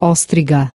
Ostriga.